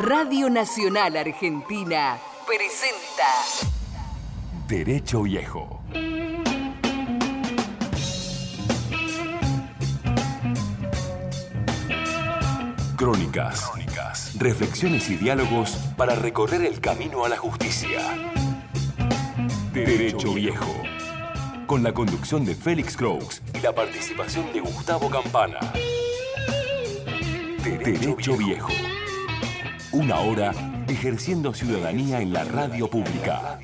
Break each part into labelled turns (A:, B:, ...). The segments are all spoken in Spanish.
A: Radio Nacional Argentina presenta
B: Derecho Viejo. Crónicas, reflexiones y diálogos para recorrer el camino a la justicia. Derecho Viejo. Con la conducción de Félix Croix y la participación de Gustavo Campana. Derecho Viejo. Una hora ejerciendo ciudadanía en la radio pública.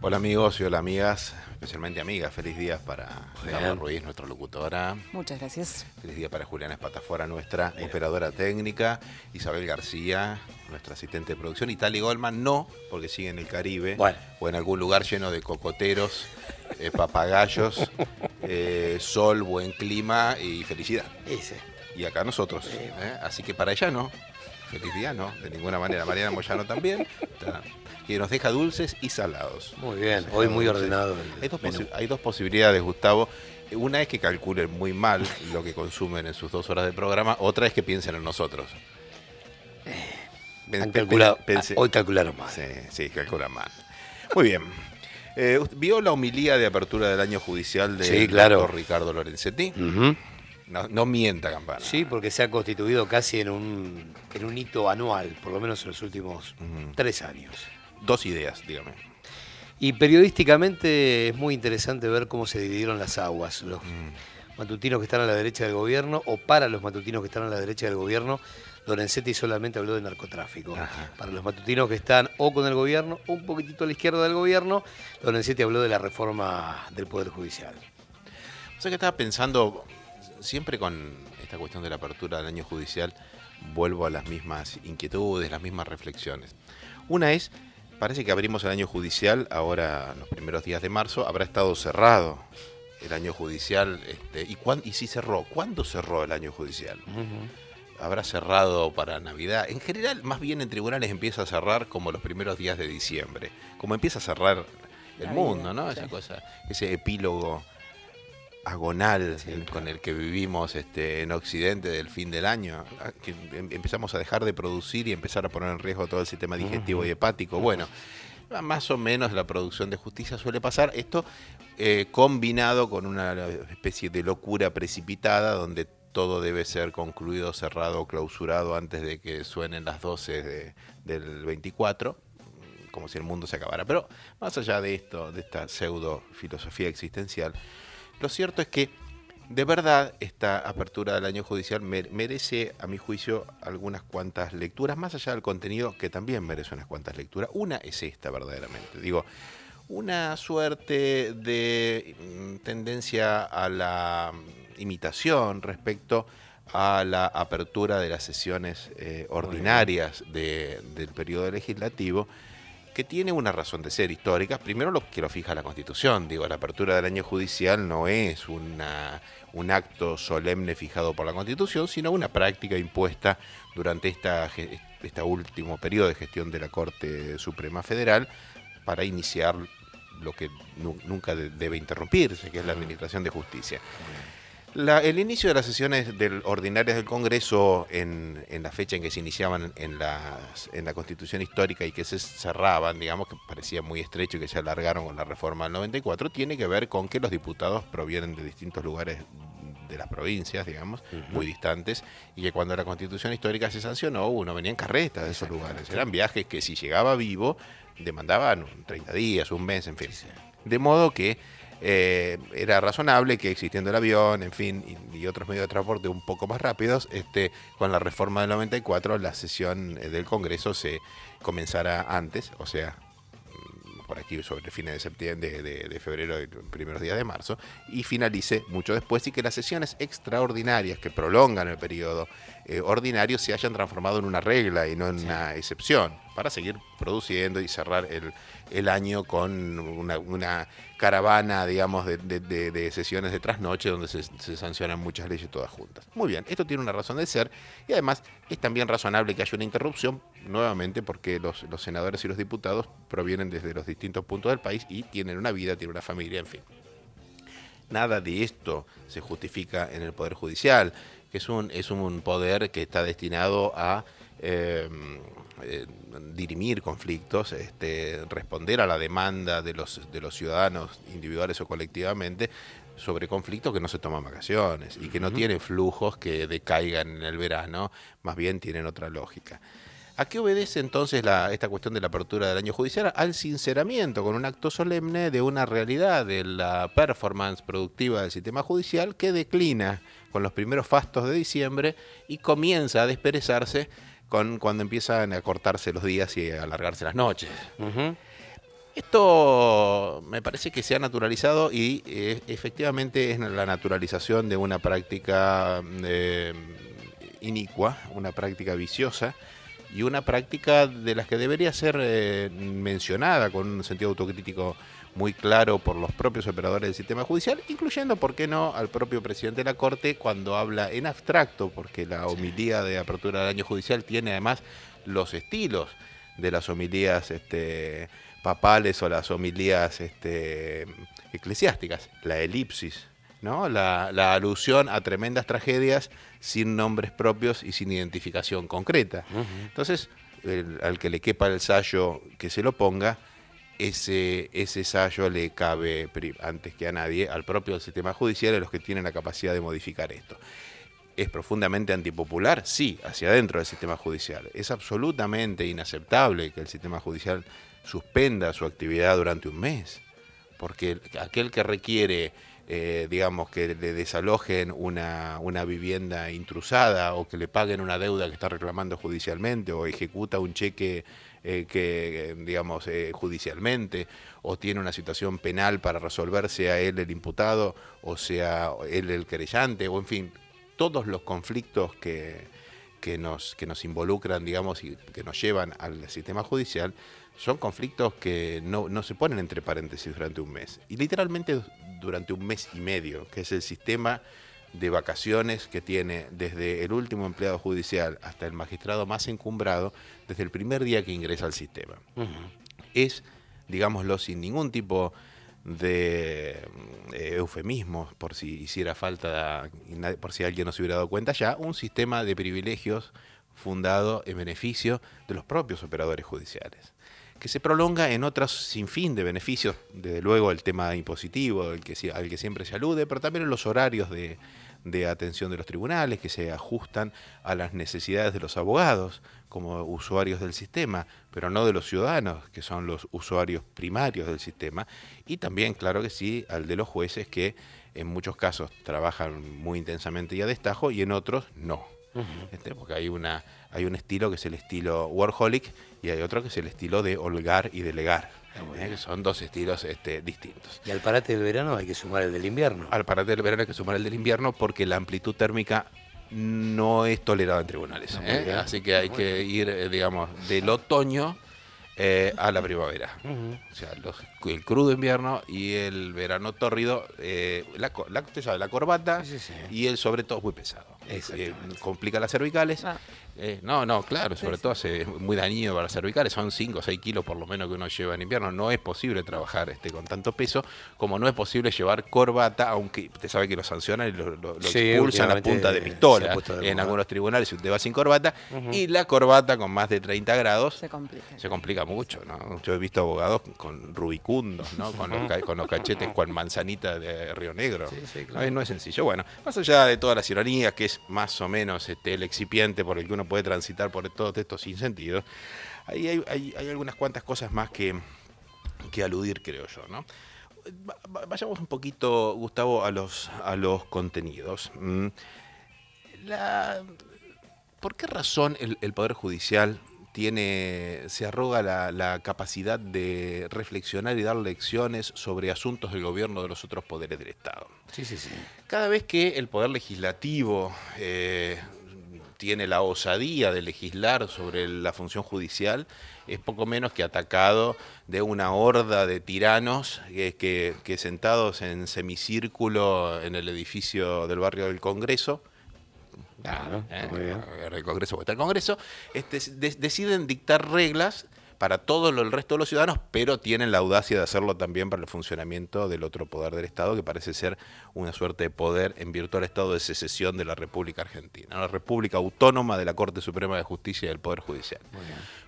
C: Hola amigos y hola amigas, especialmente amigas. Feliz día para Carla Ruiz, nuestra locutora.
D: Muchas gracias.
C: Feliz día para Juliana Espatafora, nuestra operadora técnica. Isabel García, nuestra asistente de producción. Y Tali Goldman, no, porque sigue en el Caribe
E: Bueno.
C: o en algún lugar lleno de cocoteros, eh, papagayos, eh, sol, buen clima y felicidad.
E: Ese.
C: Y acá nosotros. ¿eh? Así que para ella no. Feliz día no, de ninguna manera. Mariana Moyano también. Está- Que nos deja dulces y salados.
E: Muy bien. Hoy muy ordenado. el
C: Hay dos, hay posibilidades, Gustavo. Una es que calculen muy mal lo que consumen en sus dos horas de programa. Otra es que piensen en nosotros.
E: Han calculado. Hoy calcularon más.
C: Sí, sí, calculan mal. Muy bien. Eh, ¿usted ¿Vio la homilía de apertura del año judicial de
E: Sí, claro.
C: Ricardo Lorenzetti? No, no mienta, campana.
E: Sí, porque se ha constituido casi en un, en un hito anual, por lo menos en los últimos tres años.
C: Dos ideas, dígame.
E: Y periodísticamente es muy interesante ver cómo se dividieron las aguas. Los matutinos que están a la derecha del gobierno, o para los matutinos que están a la derecha del gobierno, Lorenzetti solamente habló de narcotráfico.
C: Ajá.
E: Para los matutinos que están o con el gobierno, o un poquitito a la izquierda del gobierno, Lorenzetti habló de la reforma del Poder Judicial.
C: O sea que estaba pensando, siempre con esta cuestión de la apertura del año judicial, vuelvo a las mismas inquietudes, las mismas reflexiones. Una es, parece que abrimos el año judicial, ahora los primeros días de marzo, habrá estado cerrado el año judicial. Este, ¿y, cuán- ¿Y si cerró? ¿Cuándo cerró el año judicial? habrá cerrado para Navidad. En general, más bien en tribunales empieza a cerrar como los primeros días de diciembre, como empieza a cerrar el
D: La
C: mundo,
D: vida,
C: ¿no?
D: sí.
C: Esa cosa, ese epílogo agonal
E: Sí,
C: el-
E: claro.
C: con el que vivimos este, en Occidente del fin del año, ah, que em- empezamos a dejar de producir y empezar a poner en riesgo todo el sistema digestivo y hepático. Bueno, más o menos la producción de justicia suele pasar. Esto eh, combinado con una especie de locura precipitada donde todo debe ser concluido, cerrado, clausurado antes de que suenen las 12 de- del 24, como si el mundo se acabara. Pero más allá de esto, de esta pseudo filosofía existencial, lo cierto es que de verdad esta apertura del año judicial mer- merece, a mi juicio, algunas cuantas lecturas, más allá del contenido que también merece unas cuantas lecturas. Una es esta, verdaderamente. Digo, una suerte de mm, tendencia a la mm, imitación respecto a la apertura de las sesiones eh, ordinarias de- del periodo legislativo, que tiene una razón de ser histórica. Primero lo que lo fija la Constitución, digo, la apertura del año judicial no es una, un acto solemne fijado por la Constitución, sino una práctica impuesta durante esta, este último periodo de gestión de la Corte Suprema Federal para iniciar lo que nu- nunca de- debe interrumpirse, que es la administración de justicia. La- el inicio de las sesiones del, ordinarias del Congreso en, en la fecha en que se iniciaban en, las- en la Constitución histórica y que se cerraban, digamos que parecía muy estrecho y que se alargaron con la reforma del 94, tiene que ver con que los diputados provienen de distintos lugares de las provincias, digamos, muy distantes, y que cuando la Constitución histórica se sancionó, uno venía en carreta de esos lugares. Eran viajes que si llegaba vivo demandaban un 30 días, un mes, en fin. De modo que eh, era razonable que existiendo el avión, en fin, y, y otros medios de transporte un poco más rápidos, este, con la reforma del 94 la sesión eh, del Congreso se comenzara antes, o sea, mm, por aquí sobre fines de septiembre, de, de- de febrero y primeros días de marzo, y finalice mucho después y que las sesiones extraordinarias que prolongan el periodo eh, ordinario se hayan transformado en una regla y no en una excepción, para seguir produciendo y cerrar el, el año con una, caravana, digamos, de, sesiones de trasnoche donde se, sancionan muchas leyes todas juntas. Muy bien, esto tiene una razón de ser y además es también razonable que haya una interrupción, nuevamente porque los, los senadores y los diputados provienen desde los distintos puntos del país y tienen una vida, tienen una familia, en fin. nada de esto se justifica en el Poder Judicial, que es un, es un poder que está destinado a eh, eh, dirimir conflictos, este, responder a la demanda de los, de los ciudadanos individuales o colectivamente sobre conflictos que no se toman vacaciones y que no tienen flujos que decaigan en el verano, más bien tienen otra lógica. ¿A qué obedece entonces la, esta cuestión de la apertura del año judicial? Al sinceramiento, con un acto solemne de una realidad de la performance productiva del sistema judicial que declina con los primeros fastos de diciembre y comienza a desperezarse con, cuando empiezan a cortarse los días y a alargarse las noches. Esto me parece que se ha naturalizado y eh, efectivamente es la naturalización de una práctica eh, inicua, una práctica viciosa y una práctica de las que debería ser eh, mencionada con un sentido autocrítico muy claro por los propios operadores del sistema judicial, incluyendo, ¿por qué no?, al propio presidente de la Corte cuando habla en abstracto, porque la homilía de apertura del año judicial tiene además los estilos de las homilías este, papales o las homilías este, eclesiásticas, la elipsis, ¿no? La, alusión a tremendas tragedias sin nombres propios y sin identificación concreta. Entonces, al que le quepa el sallo que se lo ponga, ese, ese le cabe antes que a nadie al propio sistema judicial a los que tienen la capacidad de modificar esto. ¿Es profundamente antipopular? Sí, hacia adentro del sistema judicial. Es absolutamente inaceptable que el sistema judicial suspenda su actividad durante un mes, porque aquel que requiere eh, digamos, que le desalojen una, una, vivienda intrusada o que le paguen una deuda que está reclamando judicialmente o ejecuta un cheque eh, que, digamos, eh, judicialmente o tiene una situación penal para resolver, sea él el imputado o sea él el querellante o en fin, todos los conflictos que, que, nos, que nos involucran, digamos, y que nos llevan al sistema judicial, son conflictos que no, no se ponen entre paréntesis durante un mes. Y literalmente durante un mes y medio, que es el sistema de vacaciones que tiene desde el último empleado judicial hasta el magistrado más encumbrado desde el primer día que ingresa al sistema. Es, digámoslo, sin ningún tipo de eh, eufemismos, por si hiciera falta, por si alguien no se hubiera dado cuenta ya, un sistema de privilegios fundado en beneficio de los propios operadores judiciales que se prolonga en otros sinfín de beneficios, desde luego el tema impositivo que, al que siempre se alude, pero también en los horarios de, atención de los tribunales que se ajustan a las necesidades de los abogados como usuarios del sistema, pero no de los ciudadanos, que son los usuarios primarios del sistema, y también, claro que sí, al de los jueces que en muchos casos trabajan muy intensamente y a destajo y en otros no. Este, porque hay una hay un estilo que es el estilo Warholic y hay otro que es el estilo de holgar y delegar. ¿Eh? que son dos estilos este, distintos.
E: Y al parate del verano hay que sumar el del invierno.
C: Al parate del verano hay que sumar el del invierno porque la amplitud térmica no es tolerada en tribunales. ¿eh? Así que hay que ir, eh, digamos, del otoño a la primavera. O sea, el crudo invierno y el verano tórrido, la, la, la corbata y el sobre todo muy pesado. complica las cervicales. Ah. Eh, no, no, claro, sobre todo hace muy dañino para las cervicales, son 5 o 6 kilos por lo menos que uno lleva en invierno, no es posible trabajar este con tanto peso, como no es posible llevar corbata, aunque usted sabe que lo sancionan y lo, expulsan a punta de pistola en algunos tribunales si usted va sin corbata, y la corbata con más de 30 grados
D: se complica,
C: se complica mucho, ¿no? Yo he visto abogados con con, los, con los cachetes con manzanita de Río Negro, no, es sencillo. Bueno, más allá de todas las ironías, que es más o menos este, el excipiente por el que uno puede transitar por todos estos sinsentidos, ahí hay, hay, algunas cuantas cosas más que, que aludir, creo yo, ¿no? Vayamos un poquito, Gustavo, a los, a los contenidos. Mm, ¿Por qué razón el, Poder Judicial tiene, se arroga la, la, capacidad de reflexionar y dar lecciones sobre asuntos del gobierno de los otros poderes del Estado?
E: Sí, sí, sí.
C: Cada vez que el Poder Legislativo eh, tiene la osadía de legislar sobre la función judicial, es poco menos que atacado de una horda de tiranos que, que, sentados en semicírculo en el edificio del barrio del Congreso,
E: Claro,
C: ¿eh? el Congreso está el Congreso, este, deciden dictar reglas para todo lo- el resto de los ciudadanos, pero tienen la audacia de hacerlo también para el funcionamiento del otro poder del Estado, que parece ser una suerte de poder en virtud del estado de secesión de la República Argentina, una república autónoma de la Corte Suprema de Justicia y del Poder Judicial.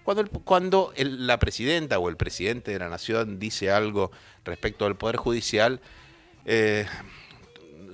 C: Cuando, el- cuando el- la presidenta o el presidente de la Nación dice algo respecto al Poder Judicial, eh,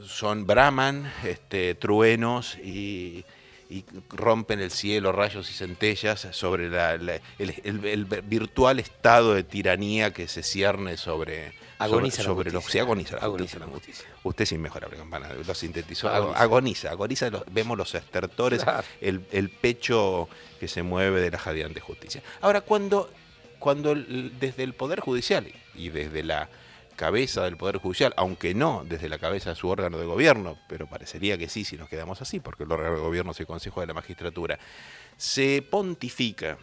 C: son braman, este, truenos y, y rompen el cielo, rayos y centellas sobre la- la- el, el- el virtual estado de tiranía que se cierne sobre,
E: Agoniza
C: sobre, sobre los sí, agoniza la
E: Agoniza la justicia.
C: Usted es inmejorable, campana, lo sintetizó.
E: Agoniza.
C: Agoniza, agoniza, los- vemos los estertores,
E: Claro.
C: el, el pecho que se mueve de la jadeante justicia. Ahora, cuando, cuando desde el Poder Judicial y desde la cabeza del Poder Judicial, aunque no desde la cabeza de su órgano de gobierno, pero parecería que sí si nos quedamos así, porque el órgano de gobierno es el Consejo de la Magistratura, se pontifica,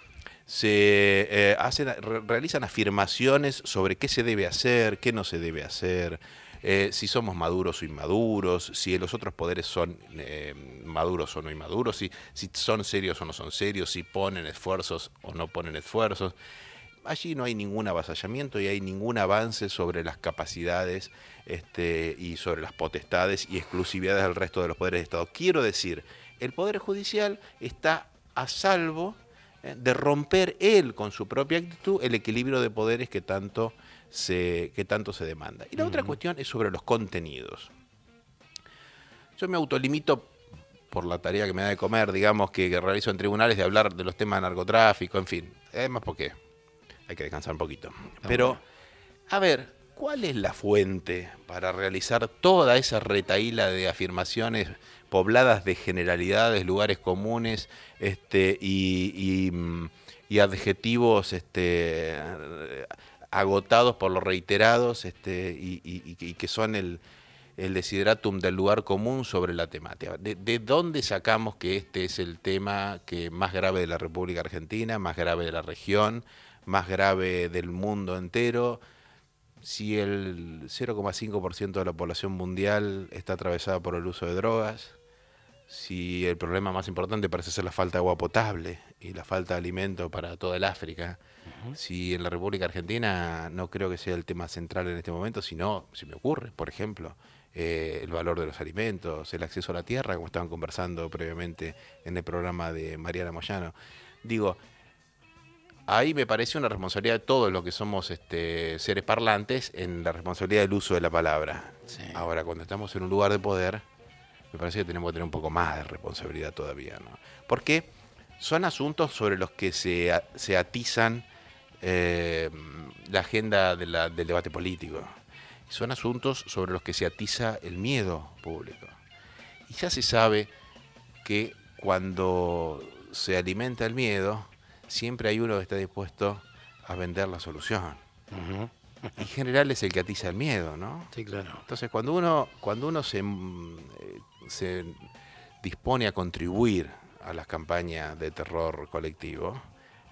C: se eh, hacen, re- realizan afirmaciones sobre qué se debe hacer, qué no se debe hacer, eh, si somos maduros o inmaduros, si los otros poderes son eh, maduros o no inmaduros, si, si son serios o no son serios, si ponen esfuerzos o no ponen esfuerzos. Allí no hay ningún avasallamiento y hay ningún avance sobre las capacidades este, y sobre las potestades y exclusividades del resto de los poderes de Estado. Quiero decir, el Poder Judicial está a salvo eh, de romper él con su propia actitud el equilibrio de poderes que tanto se, que tanto se demanda. Y la otra cuestión es sobre los contenidos. Yo me autolimito por la tarea que me da de comer, digamos, que, que realizo en tribunales, de hablar de los temas de narcotráfico, en fin. Además, porque hay que descansar un poquito. Pero, a ver, ¿cuál es la fuente para realizar toda esa retaíla de afirmaciones pobladas de generalidades, lugares comunes este, y, y, mm, y adjetivos este, agotados por los reiterados este, y que son el, el desideratum del lugar común sobre la temática. ¿De, de dónde sacamos que este es el tema que más grave de la República Argentina, más grave de la región, más grave del mundo entero? Si el 0,5% de la población mundial está atravesada por el uso de drogas, si el problema más importante parece ser la falta de agua potable y la falta de alimento para toda el África, si en la República Argentina no creo que sea el tema central en este momento, sino, si me ocurre, por ejemplo, eh, el valor de los alimentos, el acceso a la tierra, como estaban conversando previamente en el programa de Mariana Moyano. Digo, ahí me parece una responsabilidad de todos los que somos este, seres parlantes en la responsabilidad del uso de la palabra.
E: Sí.
C: Ahora, cuando estamos en un lugar de poder, me parece que tenemos que tener un poco más de responsabilidad todavía, ¿no? Porque son asuntos sobre los que se, se atizan eh, la agenda de la- del debate político. Son asuntos sobre los que se atiza el miedo público. Y ya se sabe que cuando se alimenta el miedo, siempre hay uno que está dispuesto a vender la solución.
E: Ujú.
C: Y en general es el que atiza el miedo, ¿no?
E: Sí, claro.
C: Entonces, cuando uno, cuando uno se, eh, se dispone a contribuir a las campañas de terror colectivo,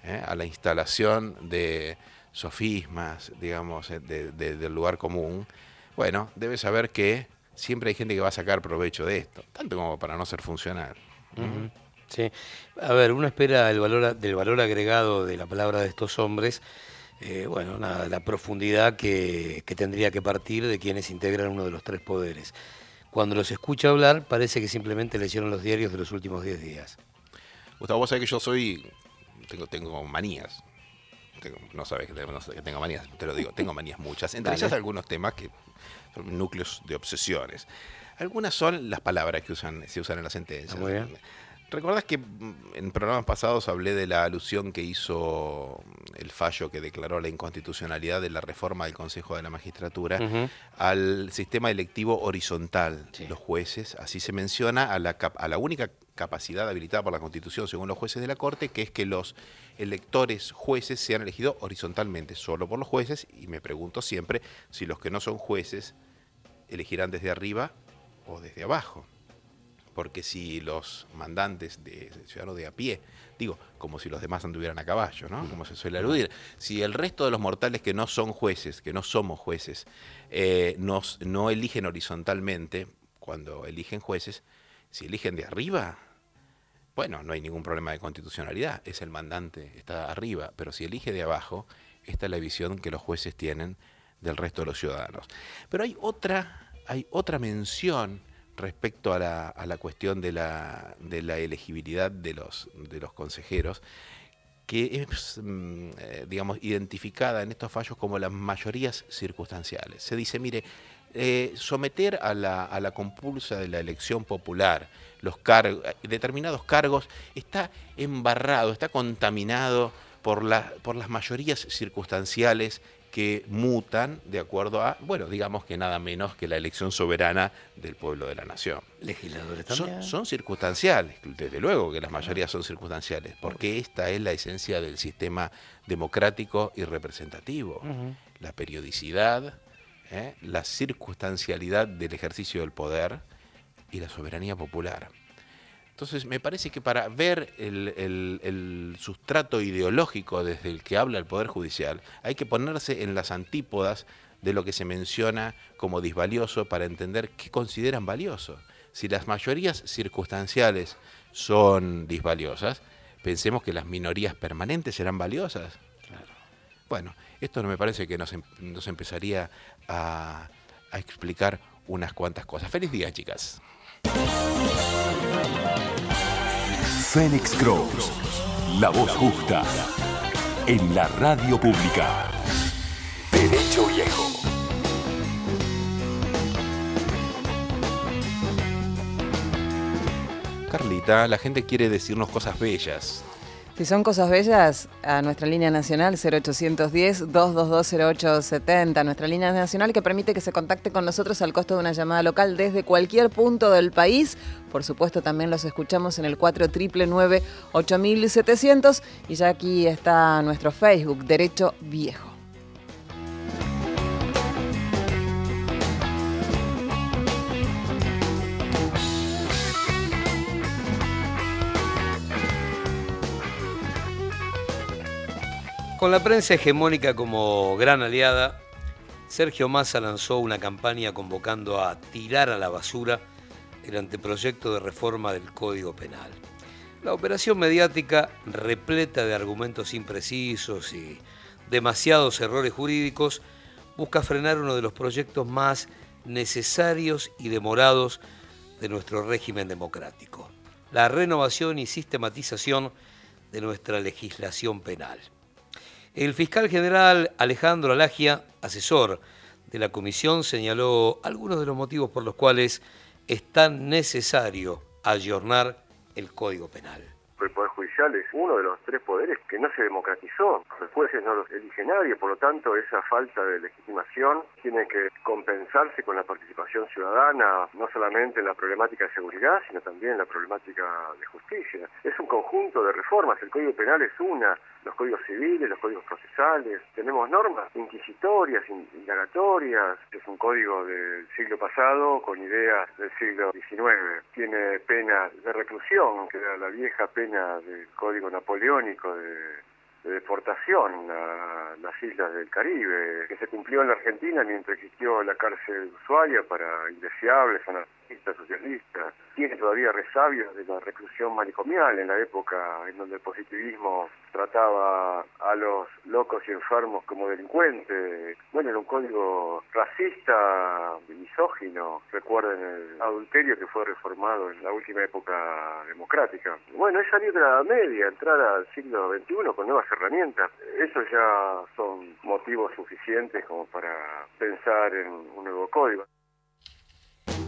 C: ¿eh? a la instalación de sofismas, digamos, eh, de- de- del lugar común, bueno, debe saber que siempre hay gente que va a sacar provecho de esto, tanto como para no ser funcional.
E: Sí. A ver, uno espera el valor, del valor agregado de la palabra de estos hombres, eh, bueno, nada, la profundidad que, que tendría que partir de quienes integran uno de los tres poderes. Cuando los escucha hablar, parece que simplemente leyeron los diarios de los últimos 10 días.
C: Gustavo, vos sabés que yo soy. Tengo, tengo manías. Tengo- no sabes que tengo, no sabés que tengo manías, te lo digo, tengo manías muchas. Entre
E: Dale.
C: ellas algunos temas que son núcleos de obsesiones. Algunas son las palabras que usan, se usan en las sentencias.
E: Ah, muy bien.
C: ¿Recordás que mm, en programas pasados hablé de la alusión que hizo el fallo que declaró la inconstitucionalidad de la reforma del Consejo de la Magistratura al sistema electivo horizontal
E: Sí.
C: los jueces? Así se menciona a la, a la única capacidad habilitada por la Constitución según los jueces de la Corte, que es que los electores jueces sean elegidos horizontalmente, solo por los jueces, y me pregunto siempre si los que no son jueces elegirán desde arriba o desde abajo porque si los mandantes de ciudadanos de a pie, digo, como si los demás anduvieran a caballo, ¿no? Como se suele aludir, si el resto de los mortales que no son jueces, que no somos jueces, eh, nos, no eligen horizontalmente, cuando eligen jueces, si eligen de arriba, bueno, no hay ningún problema de constitucionalidad, es el mandante, está arriba, pero si elige de abajo, esta es la visión que los jueces tienen del resto de los ciudadanos. Pero hay otra, hay otra mención respecto a la, a la cuestión de la, de la, elegibilidad de los, de los consejeros, que es, mm, eh, digamos, identificada en estos fallos como las mayorías circunstanciales. Se dice, mire, eh, someter a la, a la, compulsa de la elección popular los cargos, determinados cargos está embarrado, está contaminado por, la, por las mayorías circunstanciales que mutan de acuerdo a, bueno, digamos que nada menos que la elección soberana del pueblo de la nación.
E: Legisladores también.
C: Son, circunstanciales, desde luego que las mayorías son circunstanciales, porque esta es la esencia del sistema democrático y representativo. La periodicidad, ¿eh? la circunstancialidad del ejercicio del poder y la soberanía popular. Entonces, me parece que para ver el, sustrato ideológico desde el que habla el Poder Judicial, hay que ponerse en las antípodas de lo que se menciona como disvalioso para entender qué consideran valioso. Si las mayorías circunstanciales son disvaliosas, pensemos que las minorías permanentes serán valiosas. Bueno, esto no me parece que nos, em, empezaría a, a explicar unas cuantas cosas. Feliz día, chicas.
B: Fénix Cross, la voz justa, en la radio pública. Derecho Viejo.
C: Carlita, la gente quiere decirnos cosas bellas.
D: Si son cosas bellas, a nuestra línea nacional 0810-2220870, nuestra línea nacional que permite que se contacte con nosotros al costo de una llamada local desde cualquier punto del país. Por supuesto, también los escuchamos en el 4999-8700 y ya aquí está nuestro Facebook, Derecho Viejo.
E: Con la prensa hegemónica como gran aliada, Sergio Massa lanzó una campaña convocando a tirar a la basura el anteproyecto de reforma del Código Penal. La operación mediática, repleta de argumentos imprecisos y demasiados errores jurídicos, busca frenar uno de los proyectos más necesarios y demorados de nuestro régimen democrático, la renovación y sistematización de nuestra legislación penal. El fiscal general Alejandro Alagia, asesor de la comisión, señaló algunos de los motivos por los cuales es tan necesario ayornar el Código Penal
F: Es uno de los tres poderes que no se democratizó. Los jueces no los elige nadie, por lo tanto esa falta de legitimación tiene que compensarse con la participación ciudadana, no solamente en la problemática de seguridad, sino también en la problemática de justicia. Es un conjunto de reformas, el Código Penal es una, los códigos civiles, los códigos procesales, tenemos normas inquisitorias, indagatorias, es un código del siglo pasado con ideas del siglo XIX, tiene penas de reclusión, que era la vieja pena del Código Napoleónico de, deportación a las islas del Caribe, que se cumplió en la Argentina mientras existió la cárcel usuaria para indeseables, socialistas. Tiene todavía resabios de la reclusión manicomial en la época en donde el positivismo trataba a los locos y enfermos como delincuentes. Bueno, era un código racista, misógino. Recuerden el adulterio que fue reformado en la última época democrática. Bueno, es salir de la Media, entrar al siglo XXI con nuevas herramientas. Eso ya son motivos suficientes como para pensar en un nuevo código.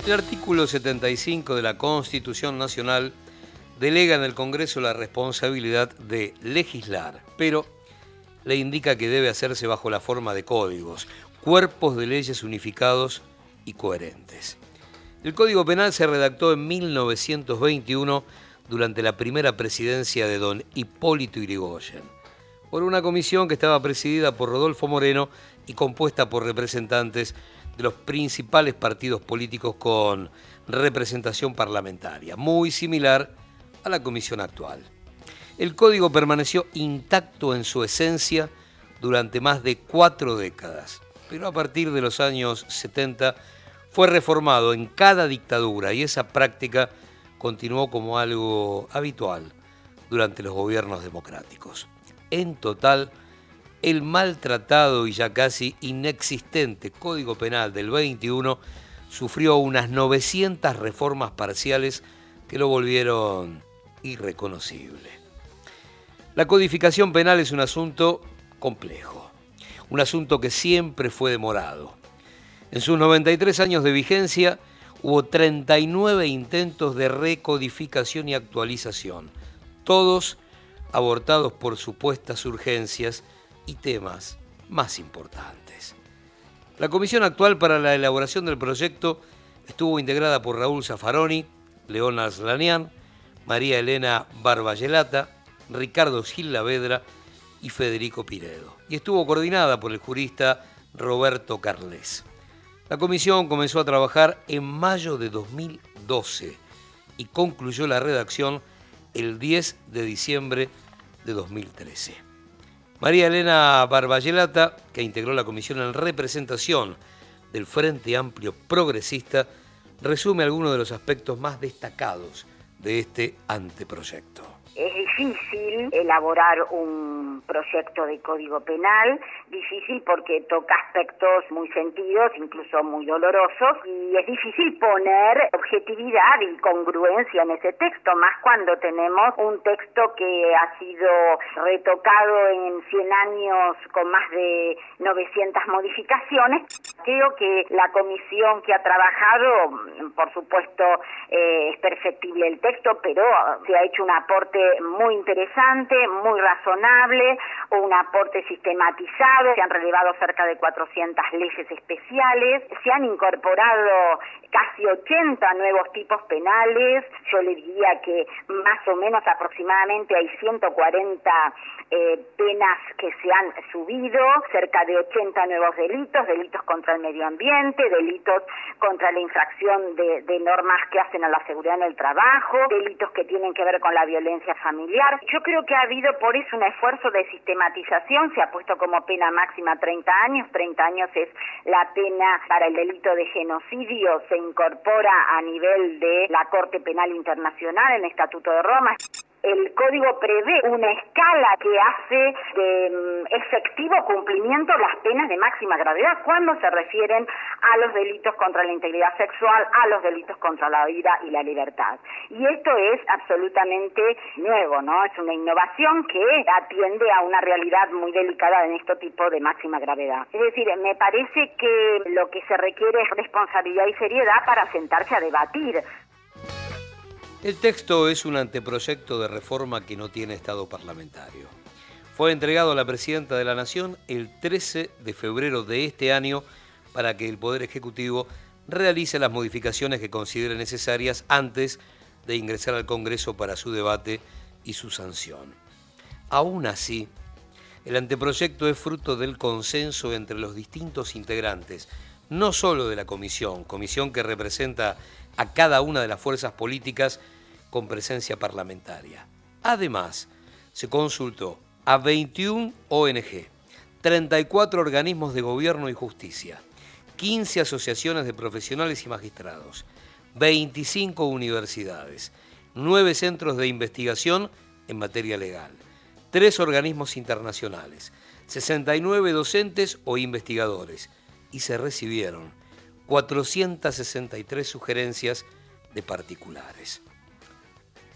E: El artículo 75 de la Constitución Nacional delega en el Congreso la responsabilidad de legislar, pero le indica que debe hacerse bajo la forma de códigos, cuerpos de leyes unificados y coherentes. El Código Penal se redactó en 1921 durante la primera presidencia de don Hipólito Yrigoyen, por una comisión que estaba presidida por Rodolfo Moreno y compuesta por representantes de los principales partidos políticos con representación parlamentaria, muy similar a la comisión actual. El código permaneció intacto en su esencia durante más de cuatro décadas, pero a partir de los años 70 fue reformado en cada dictadura y esa práctica continuó como algo habitual durante los gobiernos democráticos. En total, el maltratado y ya casi inexistente Código Penal del 21 sufrió unas 900 reformas parciales que lo volvieron irreconocible. La codificación penal es un asunto complejo, un asunto que siempre fue demorado. En sus 93 años de vigencia hubo 39 intentos de recodificación y actualización, todos abortados por supuestas urgencias y temas más importantes. La comisión actual para la elaboración del proyecto estuvo integrada por Raúl Zaffaroni, León Aslanian, María Elena Barbayelata, Ricardo Gil Lavedra y Federico Piredo. Y estuvo coordinada por el jurista Roberto Carles. La comisión comenzó a trabajar en mayo de 2012 y concluyó la redacción el 10 de diciembre de 2013. María Elena Barbayelata, que integró la comisión en representación del Frente Amplio Progresista, resume algunos de los aspectos más destacados de este anteproyecto.
G: Es difícil elaborar un proyecto de código penal, difícil porque toca aspectos muy sentidos, incluso muy dolorosos, y es difícil poner objetividad y congruencia en ese texto, más cuando tenemos un texto que ha sido retocado en 100 años con más de 900 modificaciones. Creo que la comisión que ha trabajado, por supuesto, eh, es perfectible el texto, pero se ha hecho un aporte muy interesante, muy razonable, un aporte sistematizado, se han relevado cerca de 400 leyes especiales, se han incorporado casi 80 nuevos tipos penales, yo le diría que más o menos aproximadamente hay 140 eh, penas que se han subido, cerca de 80 nuevos delitos, delitos contra el medio ambiente, delitos contra la infracción de, de normas que hacen a la seguridad en el trabajo, delitos que tienen que ver con la violencia familiar. Yo creo que ha habido por eso un esfuerzo de sistematización, se ha puesto como pena máxima 30 años, 30 años es la pena para el delito de genocidio, se incorpora a nivel de la Corte Penal Internacional en el Estatuto de Roma el código prevé una escala que hace de mm, efectivo cumplimiento las penas de máxima gravedad cuando se refieren a los delitos contra la integridad sexual, a los delitos contra la vida y la libertad. Y esto es absolutamente nuevo, ¿no? Es una innovación que atiende a una realidad muy delicada en este tipo de máxima gravedad. Es decir, me parece que lo que se requiere es responsabilidad y seriedad para sentarse a debatir
E: el texto es un anteproyecto de reforma que no tiene estado parlamentario. Fue entregado a la Presidenta de la Nación el 13 de febrero de este año para que el Poder Ejecutivo realice las modificaciones que considere necesarias antes de ingresar al Congreso para su debate y su sanción. Aún así, el anteproyecto es fruto del consenso entre los distintos integrantes, no solo de la comisión, comisión que representa a cada una de las fuerzas políticas con presencia parlamentaria. Además, se consultó a 21 ONG, 34 organismos de gobierno y justicia, 15 asociaciones de profesionales y magistrados, 25 universidades, 9 centros de investigación en materia legal, 3 organismos internacionales, 69 docentes o investigadores y se recibieron 463 sugerencias de particulares.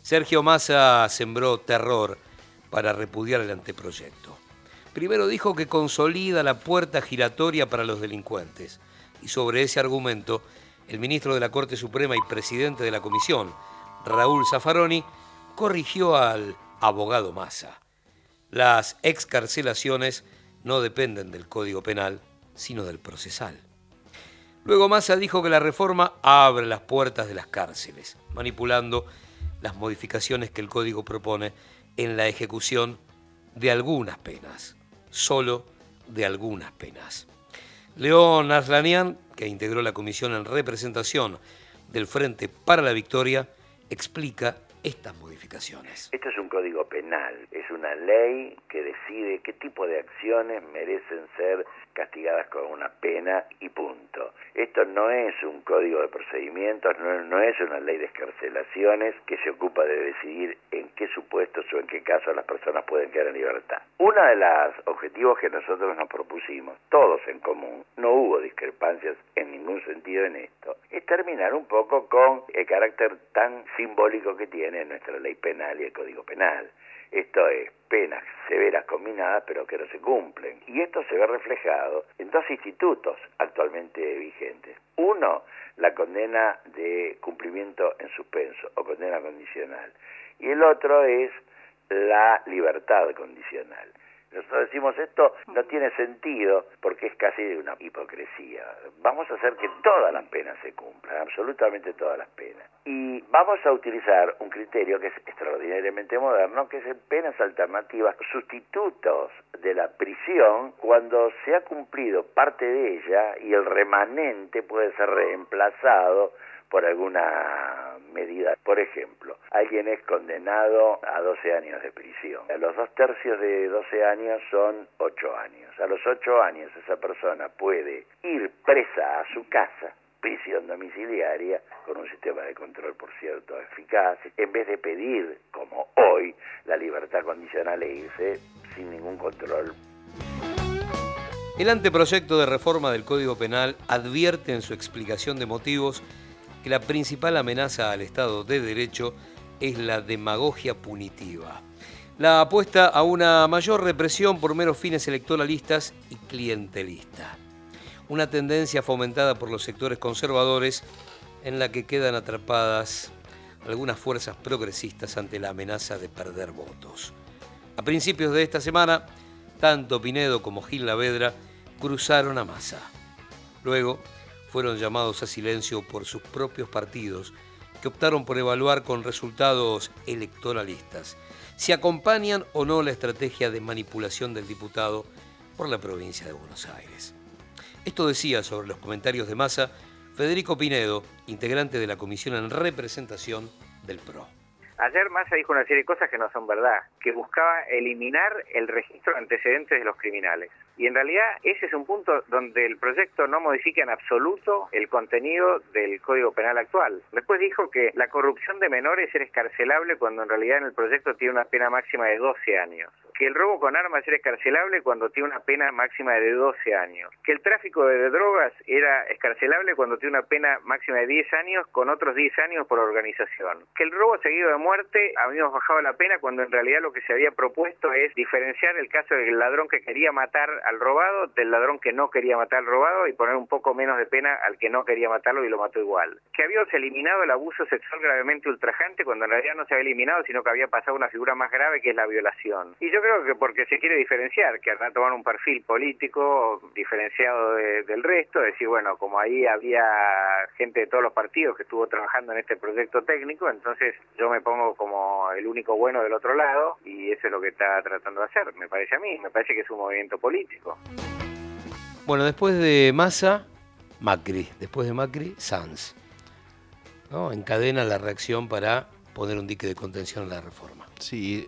E: Sergio Massa sembró terror para repudiar el anteproyecto. Primero dijo que consolida la puerta giratoria para los delincuentes y sobre ese argumento el ministro de la Corte Suprema y presidente de la Comisión, Raúl Zaffaroni, corrigió al abogado Massa. Las excarcelaciones no dependen del Código Penal, sino del procesal. Luego Massa dijo que la reforma abre las puertas de las cárceles, manipulando las modificaciones que el código propone en la ejecución de algunas penas, solo de algunas penas. León Arslanian, que integró la comisión en representación del Frente para la Victoria, explica estas modificaciones.
H: Esto es un código penal, es una ley que decide qué tipo de acciones merecen ser castigadas con una pena y punto. Esto no es un código de procedimientos, no, es una ley de escarcelaciones que se ocupa de decidir en qué supuestos o en qué casos las personas pueden quedar en libertad. Uno de los objetivos que nosotros nos propusimos, todos en común, no hubo discrepancias en ningún sentido en esto, es terminar un poco con el carácter tan simbólico que tiene nuestra ley penal y el código penal. Esto es penas severas combinadas pero que no se cumplen. Y esto se ve reflejado en dos institutos actualmente vigentes. Uno, la condena de cumplimiento en suspenso o condena condicional. Y el otro es la libertad condicional. Nosotros decimos esto no tiene sentido porque es casi de una hipocresía. Vamos a hacer que todas las penas se cumplan, absolutamente todas las penas. Y vamos a utilizar un criterio que es extraordinariamente moderno, que es en penas alternativas, sustitutos de la prisión cuando se ha cumplido parte de ella y el remanente puede ser reemplazado por alguna medida. Por ejemplo, alguien es condenado a 12 años de prisión. A los dos tercios de 12 años son 8 años. A los 8 años esa persona puede ir presa a su casa prisión domiciliaria con un sistema de control, por cierto, eficaz, en vez de pedir, como hoy, la libertad condicional e irse sin ningún control.
E: El anteproyecto de reforma del Código Penal advierte en su explicación de motivos que la principal amenaza al Estado de Derecho es la demagogia punitiva. La apuesta a una mayor represión por meros fines electoralistas y clientelistas. Una tendencia fomentada por los sectores conservadores en la que quedan atrapadas algunas fuerzas progresistas ante la amenaza de perder votos. A principios de esta semana, tanto Pinedo como Gil Lavedra cruzaron a masa. Luego, fueron llamados a silencio por sus propios partidos, que optaron por evaluar con resultados electoralistas si acompañan o no la estrategia de manipulación del diputado por la provincia de Buenos Aires. Esto decía sobre los comentarios de masa Federico Pinedo, integrante de la comisión en representación del PRO.
I: Ayer Massa dijo una serie de cosas que no son verdad, que buscaba eliminar el registro de antecedentes de los criminales. Y en realidad ese es un punto donde el proyecto no modifica en absoluto el contenido del Código Penal actual. Después dijo que la corrupción de menores era escarcelable cuando en realidad en el proyecto tiene una pena máxima de 12 años. Que el robo con armas era escarcelable cuando tiene una pena máxima de 12 años. Que el tráfico de drogas era escarcelable cuando tiene una pena máxima de 10 años con otros 10 años por organización. Que el robo seguido de muerte habíamos bajado la pena cuando en realidad lo que se había propuesto es diferenciar el caso del ladrón que quería matar al robado del ladrón que no quería matar al robado y poner un poco menos de pena al que no quería matarlo y lo mató igual. Que habíamos eliminado el abuso sexual gravemente ultrajante cuando en realidad no se había eliminado, sino que había pasado una figura más grave que es la violación. Y yo creo que porque se quiere diferenciar, que a tomar un perfil político diferenciado del resto, decir, bueno, como ahí había gente de todos los partidos que estuvo trabajando en este proyecto técnico, entonces yo me pongo como el único bueno del otro lado y eso es lo que está tratando de hacer, me parece a mí, me parece que es un movimiento político.
E: Bueno, después de Massa, Macri. Después de Macri, Sanz. ¿no? Encadena la reacción para poner un dique de contención en la reforma.
C: Sí,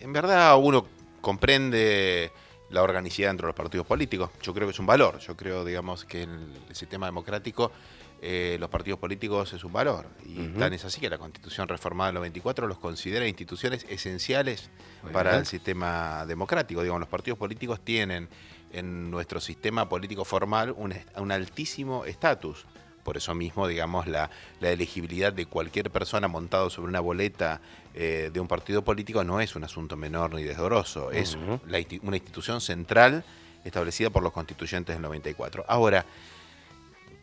C: en verdad uno comprende la organicidad entre los partidos políticos. Yo creo que es un valor. Yo creo, digamos, que en el sistema democrático eh, los partidos políticos es un valor. Y tan es así que la Constitución reformada del 94 los considera instituciones esenciales para el sistema democrático. Digamos, los partidos políticos tienen en nuestro sistema político formal un, altísimo estatus. Por eso mismo, digamos, la, elegibilidad de cualquier persona montado sobre una boleta eh, de un partido político no es un asunto menor ni desdoroso, es una institución central establecida por los constituyentes del 94. Ahora,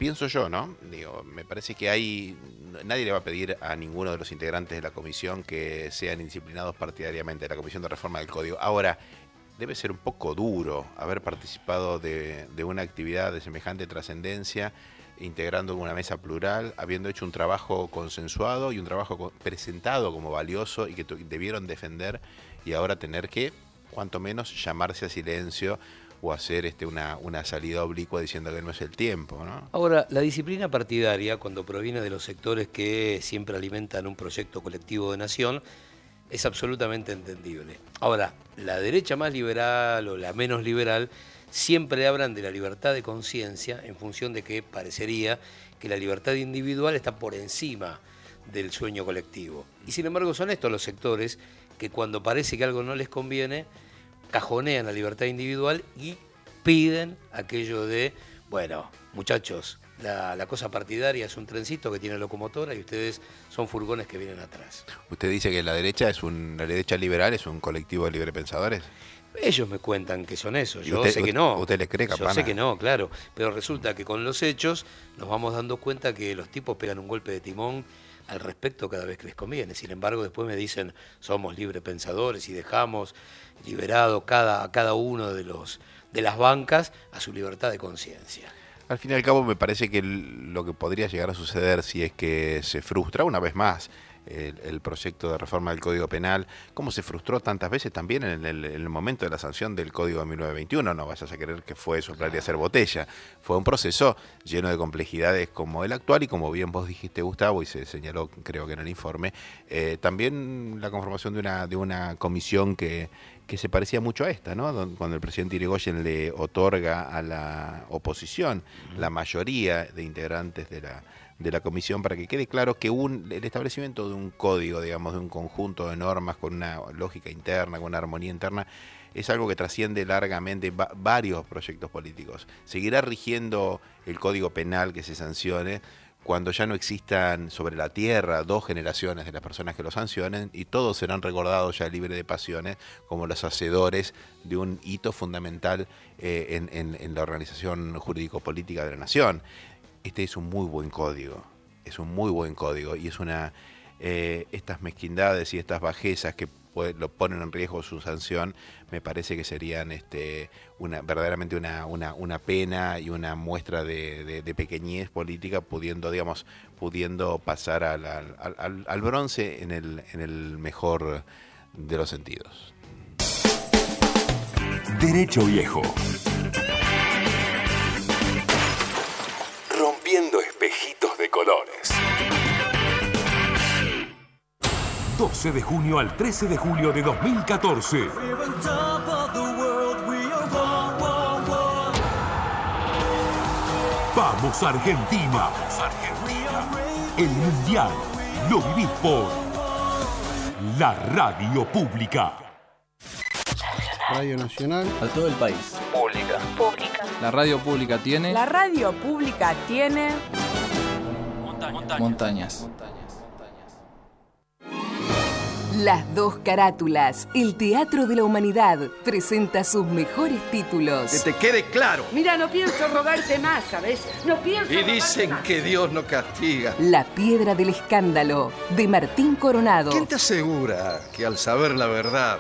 C: pienso yo, ¿no? Digo, me parece que hay. Nadie le va a pedir a ninguno de los integrantes de la comisión que sean indisciplinados partidariamente, de la comisión de reforma del código. Ahora, debe ser un poco duro haber participado de, una actividad de semejante trascendencia, integrando una mesa plural, habiendo hecho un trabajo consensuado y un trabajo presentado como valioso y que debieron defender y ahora tener que, cuanto menos, llamarse a silencio o hacer este, una, una salida oblicua diciendo que no es el tiempo. ¿no?
E: Ahora, la disciplina partidaria, cuando proviene de los sectores que siempre alimentan un proyecto colectivo de nación, es absolutamente entendible. Ahora, la derecha más liberal o la menos liberal siempre hablan de la libertad de conciencia en función de que parecería que la libertad individual está por encima del sueño colectivo. Y sin embargo son estos los sectores que cuando parece que algo no les conviene, cajonean la libertad individual y piden aquello de, bueno, muchachos, la, la, cosa partidaria es un trencito que tiene locomotora y ustedes son furgones que vienen atrás.
C: ¿Usted dice que la derecha es un, la derecha liberal es un colectivo de librepensadores?
E: Ellos me cuentan que son eso, yo sé que no.
C: ¿Usted les cree,
E: Yo sé que no, claro. Pero resulta que con los hechos nos vamos dando cuenta que los tipos pegan un golpe de timón al respecto cada vez que les conviene. Sin embargo, después me dicen, somos librepensadores y dejamos liberado cada, a cada uno de, los, de las bancas a su libertad de conciencia.
C: Al fin y al cabo me parece que lo que podría llegar a suceder si es que se frustra una vez más el, el, proyecto de reforma del Código Penal, como se frustró tantas veces también en el, en el, momento de la sanción del Código de 1921. No vayas a creer que fue soplar y hacer botella. Fue un proceso lleno de complejidades como el actual y como bien vos dijiste, Gustavo, y se señaló creo que en el informe, eh, también la conformación de una, de una comisión que, que se parecía mucho a esta, ¿no? Cuando el presidente Irigoyen le otorga a la oposición la mayoría de integrantes de la de la comisión para que quede claro que un, el establecimiento de un código, digamos, de un conjunto de normas con una lógica interna, con una armonía interna, es algo que trasciende largamente va varios proyectos políticos. Seguirá rigiendo el código penal que se sancione cuando ya no existan sobre la tierra dos generaciones de las personas que lo sancionen y todos serán recordados ya libre de pasiones como los hacedores de un hito fundamental eh, en, en, en la organización jurídico-política de la nación este es un muy buen código, es un muy buen código y es una, eh, estas mezquindades y estas bajezas que lo ponen en riesgo su sanción, me parece que serían este, una, verdaderamente una, una, una pena y una muestra de, de, de, pequeñez política, pudiendo, digamos, pudiendo pasar al, al, al, al bronce en el, en el mejor de los sentidos.
B: Derecho Viejo. 12 de junio al 13 de julio de 2014. Vamos Argentina. El Mundial lo vivís por la radio pública.
J: Radio Nacional.
K: A todo el país.
L: Pública.
M: Pública.
K: La radio pública tiene.
M: La radio pública tiene.
K: Montañas. Montañas.
A: Las dos carátulas, el Teatro de la Humanidad, presenta sus mejores títulos.
N: Que te quede claro.
O: Mira, no pienso rogarte más, ¿sabes? No pienso.
N: Y dicen que Dios no castiga.
A: La Piedra del Escándalo, de Martín Coronado.
N: ¿Quién te asegura que al saber la verdad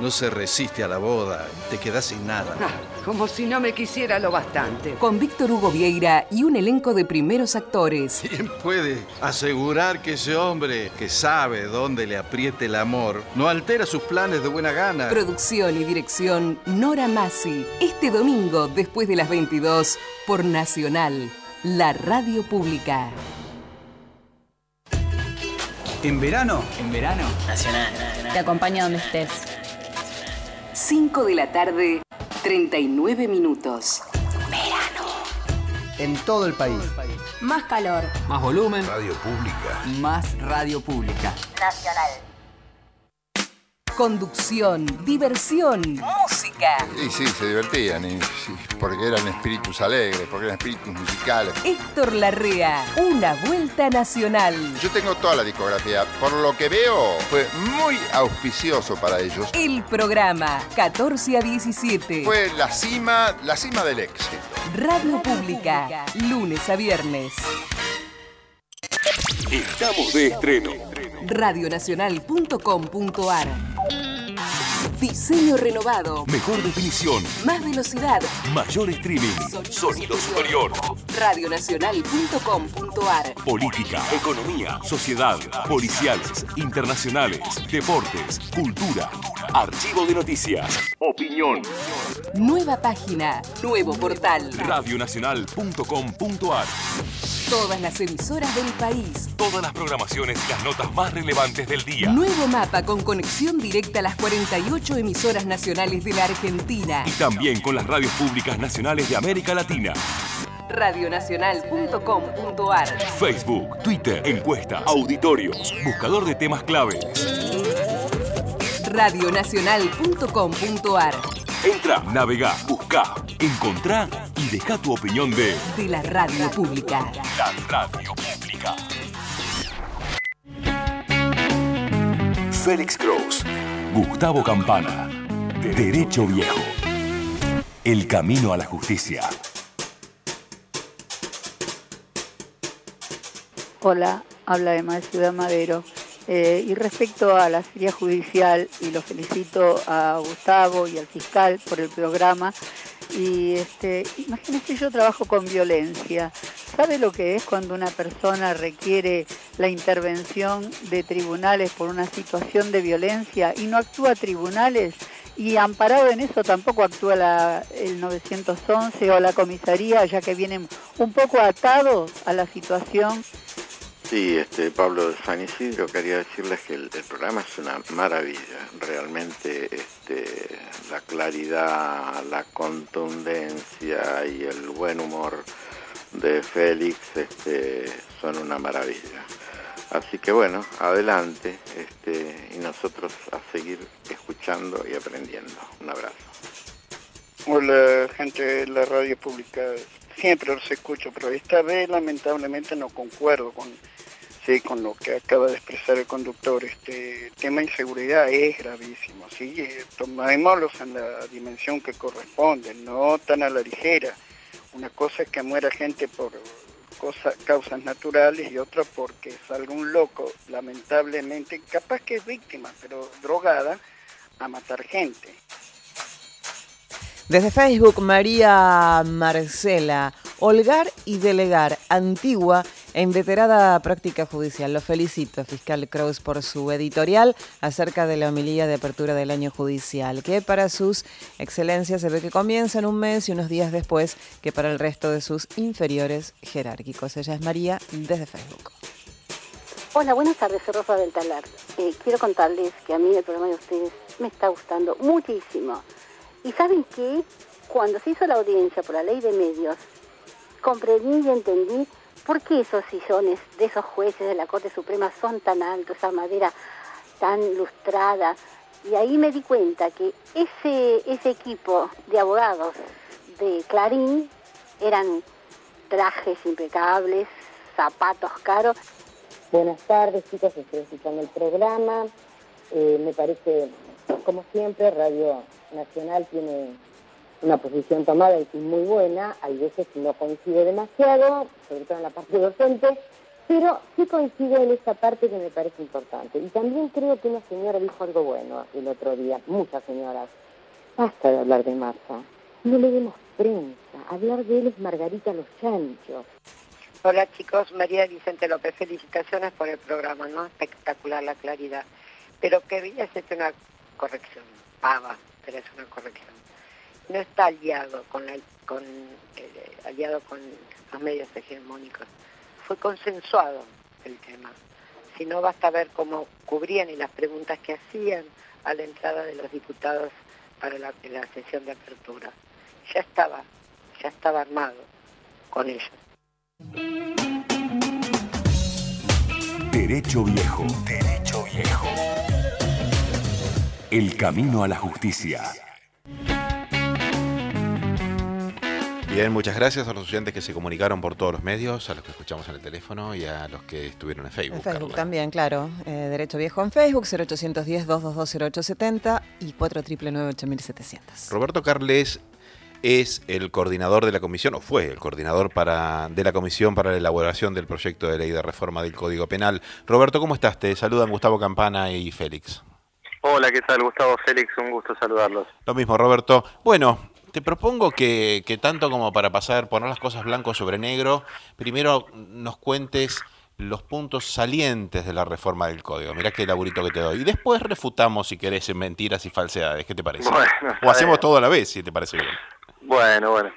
N: no se resiste a la boda te quedas sin nada?
O: Ah, como si no me quisiera lo bastante.
A: Con Víctor Hugo Vieira y un elenco de primeros actores.
N: ¿Quién puede asegurar que ese hombre que sabe dónde le apriete el amor no altera sus planes de buena gana?
A: Producción y dirección Nora Massi. Este domingo, después de las 22, por Nacional, la radio pública.
P: ¿En verano?
Q: En verano.
R: Nacional.
Q: Te acompaña donde estés.
A: 5 de la tarde, 39 minutos.
Q: Verano.
P: En todo el país.
Q: Más calor.
K: Más volumen.
B: Radio pública.
K: Más radio pública.
G: Nacional.
A: Conducción, diversión, música.
S: Y sí, se divertían, y, sí, porque eran espíritus alegres, porque eran espíritus musicales.
A: Héctor Larrea, una vuelta nacional.
S: Yo tengo toda la discografía. Por lo que veo, fue muy auspicioso para ellos.
A: El programa, 14 a 17.
S: Fue la cima, la cima del éxito.
A: Radio Pública, lunes a viernes.
B: Estamos de estreno.
A: Radionacional.com.ar Thank you. Diseño renovado.
B: Mejor definición.
A: Más velocidad.
B: Mayor streaming. Sonido superior.
A: Radionacional.com.ar
B: Política, economía, sociedad, policiales, internacionales, deportes, cultura, archivo de noticias, opinión.
A: Nueva página, nuevo portal.
B: Radionacional.com.ar
A: todas las emisoras del país.
B: Todas las programaciones y las notas más relevantes del día.
A: Nuevo mapa con conexión directa a las 48 emisoras nacionales de la Argentina.
B: Y también con las radios públicas nacionales de América Latina.
A: Radionacional.com.ar
B: Facebook, Twitter, encuestas, auditorios, buscador de temas clave.
A: Radionacional.com.ar
B: Entra, navega, busca, encontrá y deja tu opinión de
A: De la radio pública.
B: la radio pública. Félix Cross, Gustavo Campana, Derecho Viejo. El camino a la justicia.
L: Hola, habla de Ciudad Madero. Eh, y respecto a la serie judicial, y lo felicito a Gustavo y al fiscal por el programa, y este, imagínese yo trabajo con violencia. ¿Sabe lo que es cuando una persona requiere la intervención de tribunales por una situación de violencia y no actúa tribunales? Y amparado en eso tampoco actúa el 911 o la comisaría, ya que vienen un poco atados a la situación
R: Sí, este, Pablo San Isidro, quería decirles que el, el programa es una maravilla. Realmente este, la claridad, la contundencia y el buen humor de Félix este, son una maravilla. Así que bueno, adelante este, y nosotros a seguir escuchando y aprendiendo. Un abrazo.
T: Hola, gente de la radio pública. Siempre los escucho, pero esta vez lamentablemente no concuerdo con, sí, con lo que acaba de expresar el conductor. Este tema de inseguridad es gravísimo, sí, eh, tomémoslos en la dimensión que corresponde, no tan a la ligera. Una cosa es que muera gente por cosa- causas naturales y otra porque salga un loco, lamentablemente, capaz que es víctima, pero drogada, a matar gente.
D: Desde Facebook, María Marcela, holgar y delegar, antigua e inveterada práctica judicial. Lo felicito, fiscal Kraus, por su editorial acerca de la homilía de apertura del año judicial, que para sus excelencias se ve que comienza en un mes y unos días después que para el resto de sus inferiores jerárquicos. Ella es María desde Facebook.
U: Hola, buenas tardes, soy Rosa del Talar. Eh, quiero contarles que a mí el programa de ustedes me está gustando muchísimo. Y saben que cuando se hizo la audiencia por la ley de medios, comprendí y entendí por qué esos sillones de esos jueces de la Corte Suprema son tan altos, esa madera tan lustrada. Y ahí me di cuenta que ese, ese equipo de abogados de Clarín eran trajes impecables, zapatos caros.
V: Buenas tardes, chicos, estoy escuchando el programa. Eh, me parece, como siempre, Radio Nacional tiene una posición tomada y muy buena. Hay veces que no coincide demasiado, sobre todo en la parte docente, pero sí coincide en esta parte que me parece importante. Y también creo que una señora dijo algo bueno el otro día, muchas señoras. Basta de hablar de Marta, no le demos prensa. Hablar de él es Margarita Los Chanchos.
W: Hola chicos, María Vicente López, felicitaciones por el programa, ¿no? Espectacular la claridad. Pero quería hacerte una corrección, pava, pero es una corrección. No está aliado con, eh, aliado con los medios hegemónicos. Fue consensuado el tema. Si no, basta ver cómo cubrían y las preguntas que hacían a la entrada de los diputados para la, la sesión de apertura. Ya estaba, ya estaba armado con ellos.
B: Derecho Viejo. Derecho Viejo. El camino a la justicia.
C: Bien, muchas gracias a los oyentes que se comunicaron por todos los medios, a los que escuchamos en el teléfono y a los que estuvieron en Facebook.
D: En Facebook
C: Carla.
D: también, claro. Eh, Derecho Viejo en Facebook, 0810-222-0870 y 499-8700.
C: Roberto Carles es el coordinador de la comisión, o fue el coordinador para, de la comisión para la elaboración del proyecto de ley de reforma del Código Penal. Roberto, ¿cómo estás? Te saludan Gustavo Campana y Félix.
X: Hola, ¿qué tal? Gustavo Félix, un gusto saludarlos.
C: Lo mismo, Roberto. Bueno, te propongo que, que tanto como para pasar, poner las cosas blanco sobre negro, primero nos cuentes los puntos salientes de la reforma del código. Mirá qué laburito que te doy. Y después refutamos, si querés, en mentiras y falsedades. ¿Qué te parece?
X: Bueno,
C: o hacemos todo a la vez, si te parece bien.
X: Bueno, bueno.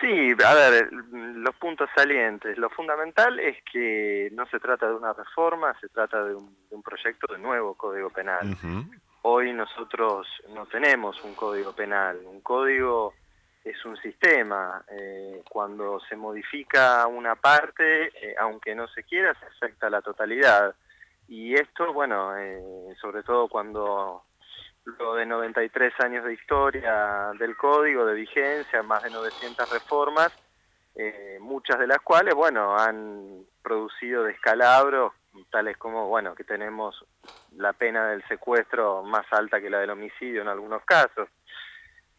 X: Sí, a ver, los puntos salientes. Lo fundamental es que no se trata de una reforma, se trata de un, de un proyecto de nuevo Código Penal. Hoy nosotros no tenemos un Código Penal. Un código es un sistema. Eh, cuando se modifica una parte, eh, aunque no se quiera, se afecta la totalidad. Y esto, bueno, eh, sobre todo cuando luego de 93 años de historia del código, de vigencia, más de 900 reformas, eh, muchas de las cuales, bueno, han producido descalabros, tales como, bueno, que tenemos la pena del secuestro más alta que la del homicidio en algunos casos.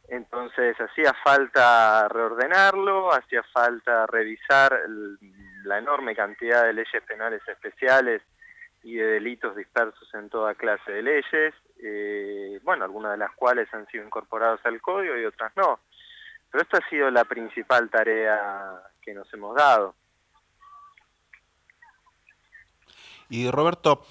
X: Entonces hacía falta reordenarlo, hacía falta revisar la enorme cantidad de leyes penales especiales y de delitos dispersos en toda clase de leyes, eh, bueno, algunas de las cuales han sido incorporadas al código y otras no. Pero esta ha sido la principal tarea que nos hemos dado.
C: Y Roberto,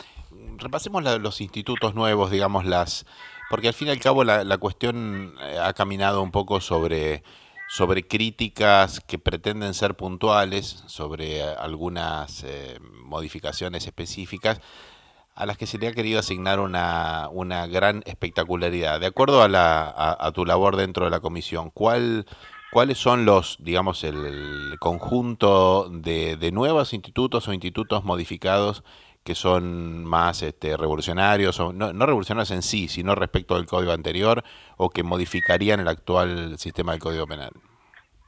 C: repasemos la, los institutos nuevos, digamos, las porque al fin y al cabo la, la cuestión eh, ha caminado un poco sobre, sobre críticas que pretenden ser puntuales, sobre eh, algunas eh, modificaciones específicas a las que se le ha querido asignar una, una gran espectacularidad. De acuerdo a, la, a, a tu labor dentro de la comisión, ¿cuál, ¿cuáles son los, digamos, el conjunto de, de nuevos institutos o institutos modificados que son más este, revolucionarios, o no, no, revolucionarios en sí, sino respecto al código anterior, o que modificarían el actual sistema del Código Penal?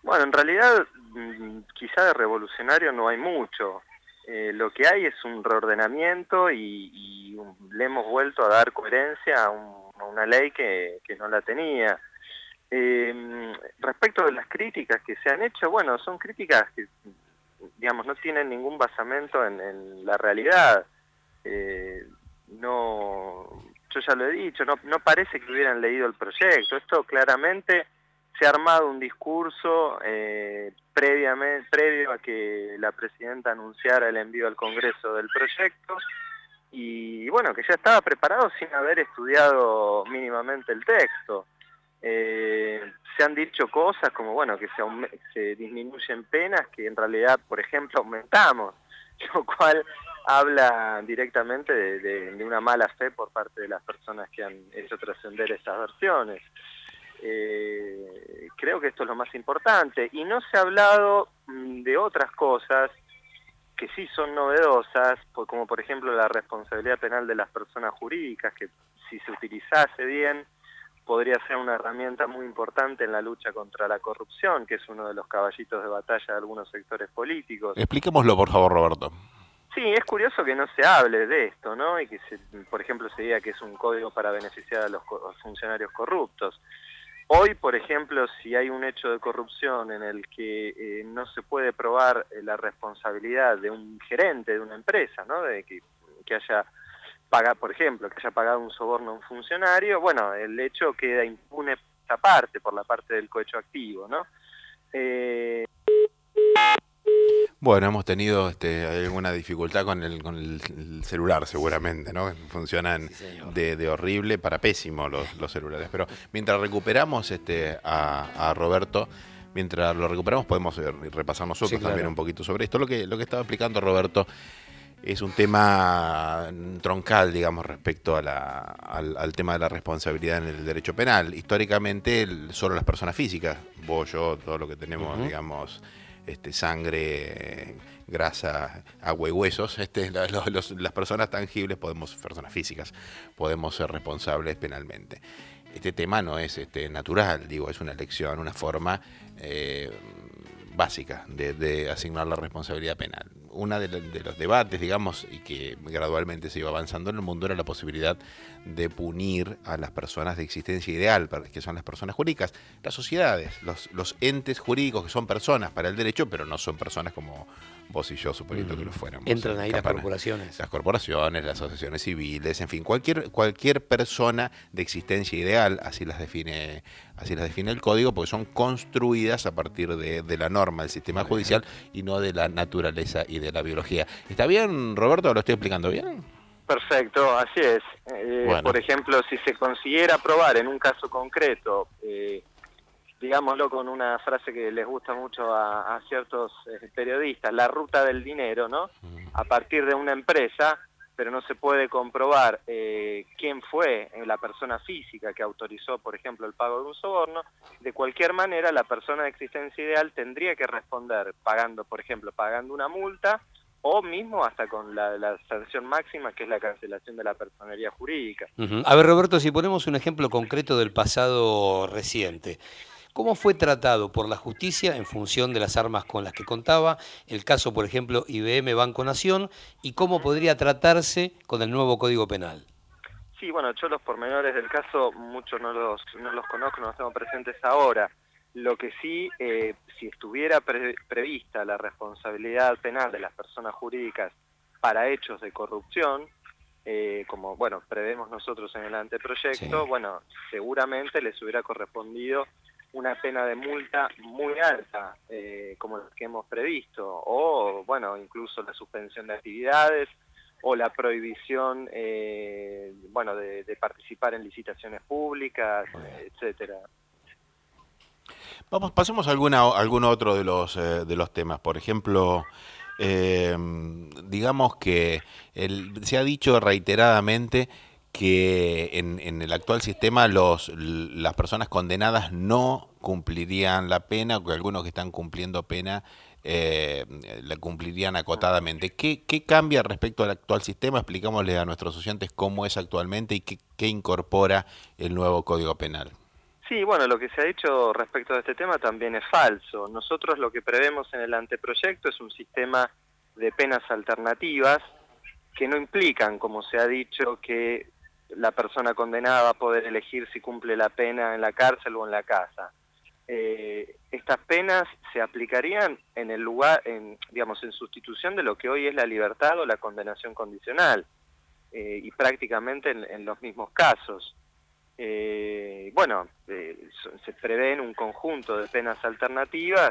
X: Bueno, en realidad mm, quizá de revolucionario no hay mucho. Eh, lo que hay es un reordenamiento y, y le hemos vuelto a dar coherencia a, un, a una ley que, que, no la tenía. Eh, respecto de las críticas que se han hecho, bueno, son críticas que digamos, no tienen ningún basamento en, en la realidad. Eh, no, yo ya lo he dicho, no, no parece que hubieran leído el proyecto. Esto claramente se ha armado un discurso eh, previamente, previo a que la presidenta anunciara el envío al Congreso del proyecto y bueno, que ya estaba preparado sin haber estudiado mínimamente el texto. Eh, se han dicho cosas como, bueno, que se, se disminuyen penas, que en realidad, por ejemplo, aumentamos, lo cual habla directamente de, una mala fe por parte de las personas que han hecho trascender estas versiones. Eh, creo que esto es lo más importante. Y no se ha hablado mm, de otras cosas que sí son novedosas, como por ejemplo la responsabilidad penal de las personas jurídicas, que si se utilizase bien, podría ser una herramienta muy importante en la lucha contra la corrupción, que es uno de los caballitos de batalla de algunos sectores políticos.
C: Expliquémoslo, por favor, Roberto.
X: Sí, es curioso que no se hable de esto, ¿no? Y que, se, por ejemplo, se diga que es un código para beneficiar a los funcionarios corruptos. Hoy, por ejemplo, si hay un hecho de corrupción en el que eh, no se puede probar eh, la responsabilidad de un gerente de una empresa, ¿no? De que, que haya paga, por ejemplo, que haya pagado un soborno a un funcionario, bueno, el hecho queda impune esa parte, por la parte del cohecho activo, ¿no? Eh...
C: Bueno, hemos tenido este, alguna dificultad con el, con el celular seguramente, ¿no? Funcionan sí, de, de, horrible para pésimo los, los, celulares. Pero mientras recuperamos este, a, a Roberto, mientras lo recuperamos podemos eh, repasar nosotros sí, claro. también un poquito sobre esto. Lo que, lo que estaba explicando Roberto es un tema troncal, digamos, respecto a la, al, al, tema de la responsabilidad en el derecho penal. Históricamente, el, solo las personas físicas, vos, yo, todo lo que tenemos, uh -huh. digamos, este, sangre, grasa, agua y huesos, este, la, los, las personas tangibles, podemos, personas físicas, podemos ser responsables penalmente. Este tema no es este, natural, digo, es una elección, una forma eh, básica de, de asignar la responsabilidad penal uno de, los debates, digamos, y que gradualmente se iba avanzando en el mundo era la posibilidad de punir a las personas de existencia ideal, que son las personas jurídicas, las sociedades, los, los entes jurídicos que son personas para el derecho, pero no son personas como vos y yo, suponiendo mm. que lo fuéramos.
Y: Entran ahí las corporaciones.
C: Las corporaciones, las asociaciones civiles, en fin, cualquier, cualquier persona de existencia ideal, así las define así las define el código, porque son construidas a partir de, de la norma del sistema judicial y no de la naturaleza y de la biología. ¿Está bien, Roberto? ¿Lo estoy explicando bien?
X: Perfecto, así es. Eh, bueno. Por ejemplo, si se consiguiera probar en un caso concreto eh, digámoslo con una frase que les gusta mucho a, a ciertos eh, periodistas, la ruta del dinero, ¿no? A partir de una empresa, pero no se puede comprobar eh, quién fue eh, la persona física que autorizó, por ejemplo, el pago de un soborno, de cualquier manera la persona de existencia ideal tendría que responder pagando, por ejemplo, pagando una multa o mismo hasta con la, la sanción máxima que es la cancelación de la personería jurídica.
Y: A ver, Roberto, si ponemos un ejemplo concreto del pasado reciente. ¿Cómo fue tratado por la justicia en función de las armas con las que contaba? El caso, por ejemplo, IBM Banco Nación y cómo podría tratarse con el nuevo Código Penal.
X: Sí, bueno, yo los pormenores del caso muchos no los, no los conozco, no los tengo presentes ahora. Lo que sí, eh, si estuviera pre- prevista la responsabilidad penal de las personas jurídicas para hechos de corrupción, eh, como bueno prevemos nosotros en el anteproyecto, bueno, seguramente les hubiera correspondido una pena de multa muy alta, eh, como la que hemos previsto, o bueno, incluso la suspensión de actividades o la prohibición, eh, bueno, de, de participar en licitaciones públicas, etcétera.
C: Vamos, pasemos a alguna, algún otro de los, eh, de los temas. Por ejemplo, eh, digamos que el- se ha dicho reiteradamente que en, en el actual sistema los, las personas condenadas no cumplirían la pena, que algunos que están cumpliendo pena eh, la cumplirían acotadamente. ¿Qué, ¿Qué cambia respecto al actual sistema? Explicámosle a nuestros oyentes cómo es actualmente y qué, qué incorpora el nuevo Código Penal.
X: Sí, bueno, lo que se ha dicho respecto de este tema también es falso. Nosotros lo que prevemos en el anteproyecto es un sistema de penas alternativas que no implican, como se ha dicho, que la persona condenada va a poder elegir si cumple la pena en la cárcel o en la casa. Eh, estas penas se aplicarían en el lugar, en, digamos, en sustitución de lo que hoy es la libertad o la condenación condicional, eh, y prácticamente en, en los mismos casos. Eh, bueno, eh, se prevén un conjunto de penas alternativas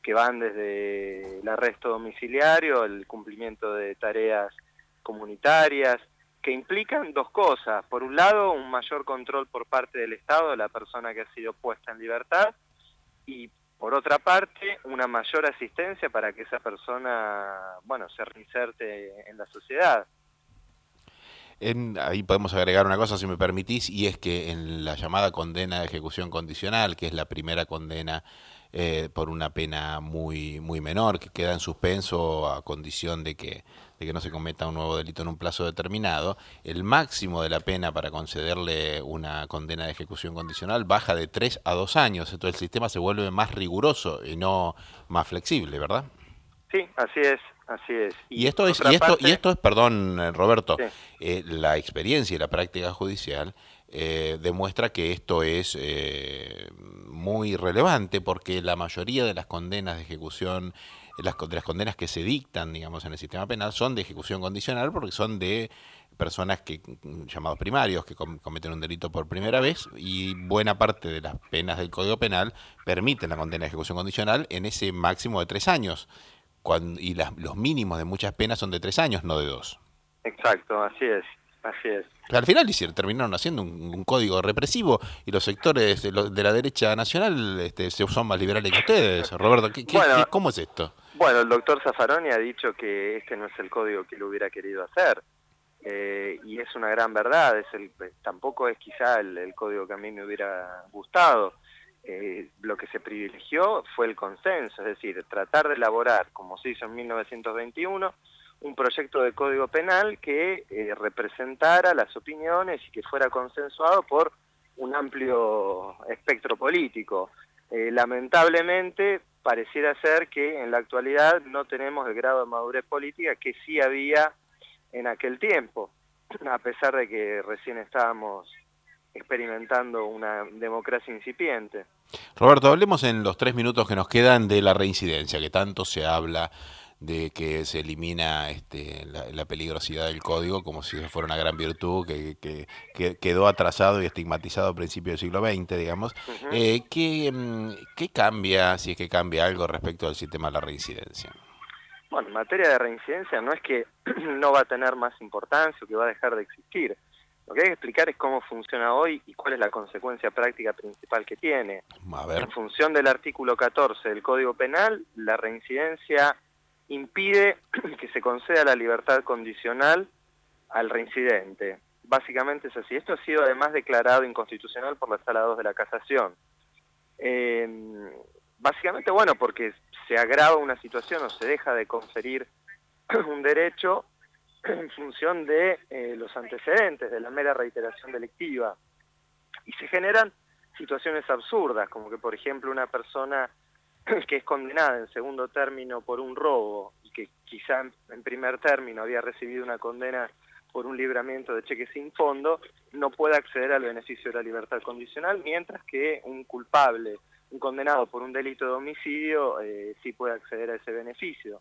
X: que van desde el arresto domiciliario, el cumplimiento de tareas comunitarias, que implican dos cosas. Por un lado, un mayor control por parte del Estado de la persona que ha sido puesta en libertad y por otra parte, una mayor asistencia para que esa persona, bueno, se reinserte en la sociedad.
C: En- ahí podemos agregar una cosa, si me permitís, y es que en la llamada condena de ejecución condicional, que es la primera condena eh, por una pena muy muy menor, que queda en suspenso a condición de que, de que no se cometa un nuevo delito en un plazo determinado, el máximo de la pena para concederle una condena de ejecución condicional baja de 3 a 2 años. Entonces el sistema se vuelve más riguroso y no más flexible, ¿verdad?
X: Sí, así es, así es.
C: Y esto es, y esto,
X: parte-
C: y esto es, perdón, eh, Roberto,
X: Sí.
C: eh, la experiencia y la práctica judicial eh, demuestra que esto es eh, muy relevante porque la mayoría de las condenas de ejecución, las, de las condenas que se dictan, digamos, en el sistema penal son de ejecución condicional porque son de personas que llamados primarios que com- cometen un delito por primera vez y buena parte de las penas del Código Penal permiten la condena de ejecución condicional en ese máximo de tres años cuan- y las- los mínimos de muchas penas son de tres años, no de dos.
X: Exacto, así es, así es.
C: Al final terminaron haciendo un, un código represivo y los sectores de, lo- de la derecha nacional este, son más liberales que ustedes. Roberto, ¿qué, qué-
X: Bueno.
C: qué- ¿cómo es esto?
X: Bueno, el doctor Zaffaroni ha dicho que este no es el código que él hubiera querido hacer. eh, y es una gran verdad, es el, tampoco es quizá el, código que a mí me hubiera gustado. Eh, lo que se privilegió fue el consenso, es decir, tratar de elaborar, como se hizo en 1921, un proyecto de código penal que eh, representara las opiniones y que fuera consensuado por un amplio espectro político. Eh, lamentablemente, pareciera ser que en la actualidad no tenemos el grado de madurez política que sí había en aquel tiempo, a pesar de que recién estábamos experimentando una democracia incipiente.
C: Roberto, hablemos en los tres minutos que nos quedan de la reincidencia, que tanto se habla de que se elimina este, la, la peligrosidad del código como si fuera una gran virtud que, que- que quedó atrasado y estigmatizado a principios del siglo XX, digamos.
X: Ujú.
C: Eh, ¿qué, mm, ¿Qué cambia, si es que cambia algo respecto al sistema de la reincidencia?
X: Bueno, en materia de reincidencia no es que no va a tener más importancia o que va a dejar de existir. Lo que hay que explicar es cómo funciona hoy y cuál es la consecuencia práctica principal que tiene.
C: A ver.
X: En función del artículo 14 del Código Penal, la reincidencia impide que se conceda la libertad condicional al reincidente. Básicamente es así. Esto ha sido además declarado inconstitucional por la Sala 2 de la Casación. Eh, básicamente, bueno, porque se agrava una situación o se deja de conferir un derecho en función de eh, los antecedentes, de la mera reiteración delictiva. Y se generan situaciones absurdas, como que, por ejemplo, una persona que es condenada en segundo término por un robo y que quizá en primer término había recibido una condena por un libramiento de cheque sin fondo, no puede acceder al beneficio de la libertad condicional, mientras que un culpable, un condenado por un delito de homicidio, eh, sí puede acceder a ese beneficio.